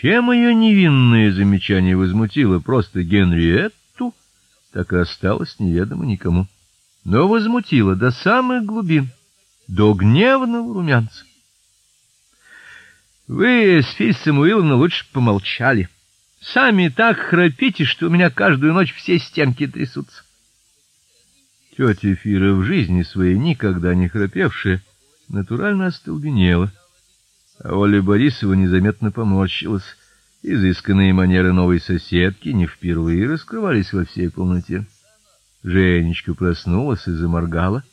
Чем ее невинное замечание возмутило просто Генриетту, так и осталось неведомо никому. Но возмутило до самых глубин, до гневного румянца. Вы с Филь Самуиловна лучше помолчали. Сами так храпите, что у меня каждую ночь все стенки трясутся. Тетя Фира в жизни своей никогда не храпевшая, натурально остолбенела. Оля Борисова незаметно поморщилась. Изысканные манеры новой соседки не впервые раскрывались во всей полноте. Женечка проснулась и заморгала.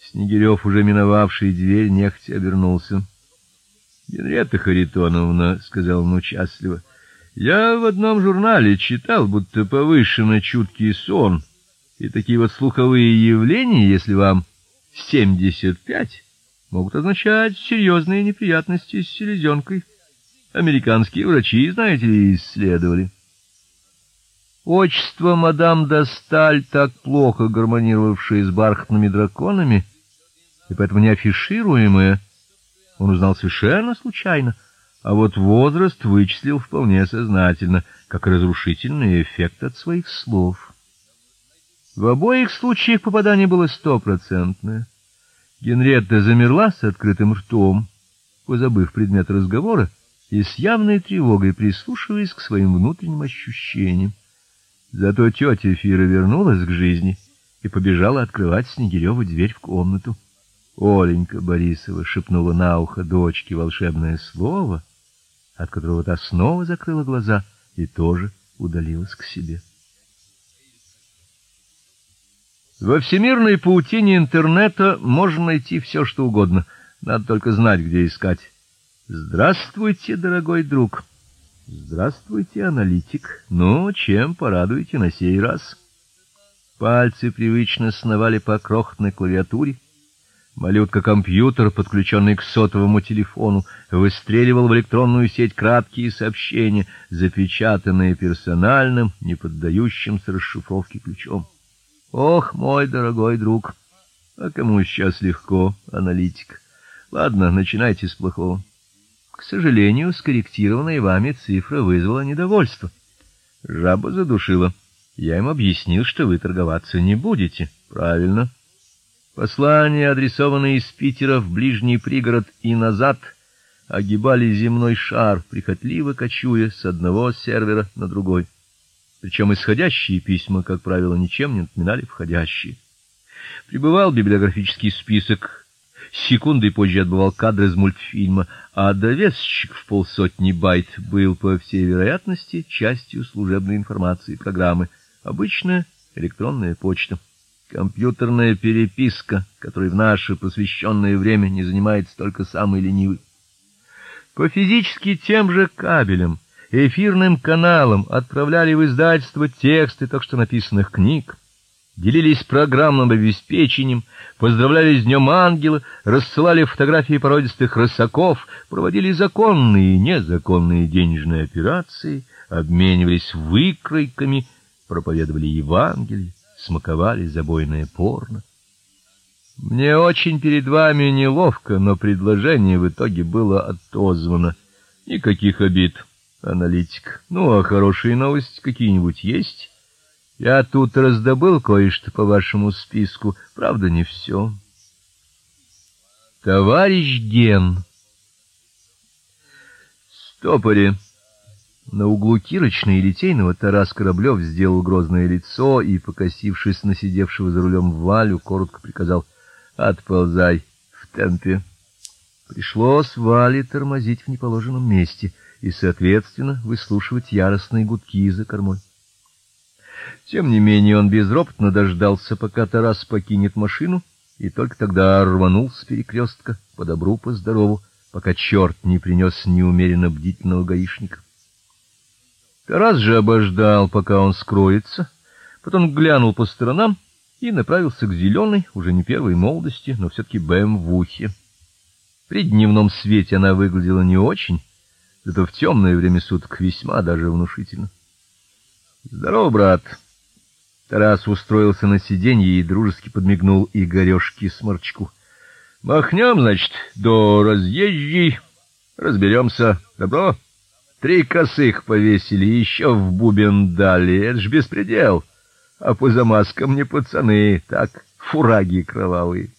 Снегирев, уже миновавший дверь, нехотя обернулся. Генрета Харитоновна, сказал он участливо. Я в одном журнале читал, будто повышенно чуткий сон и такие вот слуховые явления, если вам семьдесят пять, могут означать серьезные неприятности с селезенкой. Американские врачи, знаете ли, исследовали. Отчество мадам Досталь, так плохо гармонировавшее с бархатными драконами, и поэтому не афишируемое, он узнал совершенно случайно, а вот возраст вычислил вполне сознательно, как разрушительный эффект от своих слов. В обоих случаях попадание было стопроцентное. Генретта замерла с открытым ртом, позабыв предмет разговора и с явной тревогой прислушиваясь к своим внутренним ощущениям. Зато тетя Фира вернулась к жизни и побежала открывать Снегиреву дверь в комнату. Оленька Борисова шепнула на ухо дочке волшебное слово, от которого та снова закрыла глаза и тоже удалилась к себе. Во всемирной паутине интернета можно найти все, что угодно, надо только знать, где искать. Здравствуйте, дорогой друг. Здравствуйте, аналитик. Ну, чем порадуете на сей раз? Пальцы привычно сновали по крохотной клавиатуре. Малютка-компьютер, подключенный к сотовому телефону, выстреливал в электронную сеть краткие сообщения, запечатанные персональным, не поддающимся расшифровке ключом. Ох, мой дорогой друг, а кому сейчас легко, аналитик. Ладно, начинайте с плохого. К сожалению, скорректированная вами цифра вызвала недовольство. Жаба задушила. Я им объяснил, что вы торговаться не будете. Правильно. Послания, адресованные из Питера в ближний пригород и назад, огибали земной шар, прихотливо кочуя с одного сервера на другой. Причем исходящие письма, как правило, ничем не напоминали входящие. Прибывал библиографический список, секундой позже отбывал кадры из мультфильма, а довесочек в полсотни байт был, по всей вероятности, частью служебной информации программы, обычная электронная почта. Компьютерная переписка, которой в наше посвященное время не занимается только самый ленивый. По физически тем же кабелям эфирным каналам отправляли в издательство тексты только что написанных книг, делились программным обеспечением, поздравляли с днем ангела, рассылали фотографии породистых рысаков, проводили законные и незаконные денежные операции, обменивались выкройками, проповедовали Евангелие, смаковали забойное порно. Мне очень перед вами неловко, но предложение в итоге было отозвано. Никаких обид аналитик. Ну, а хорошие новости какие-нибудь есть? Я тут раздобыл кое-что по вашему списку, правда, не все. Товарищ Ген. Стопори. На углу Кирочной и Литейного Тарас Кораблев сделал грозное лицо и, покосившись на сидевшего за рулем Валю, коротко приказал: "Отползай в темпе". Пришлось Вале тормозить в неположенном месте и, соответственно, выслушивать яростные гудки за кормой. Тем не менее, он безропотно дождался, пока Тарас покинет машину, и только тогда рванул с перекрестка по добру по здорову, пока черт не принес неумеренно бдительного гаишника. Тарас же обождал, пока он скроется, потом глянул по сторонам и направился к зеленой, уже не первой молодости, но все таки БМВухе. При дневном свете она выглядела не очень, зато в темное время суток весьма даже внушительно. Здорово, брат. Тарас устроился на сиденье и дружески подмигнул Игорёшке Сморчку. Махнем, значит, до разъезжей, разберемся. Добро. Три косых повесили, еще в бубен дали. Это ж беспредел. А по замазкам не пацаны, так, фураги кровавые.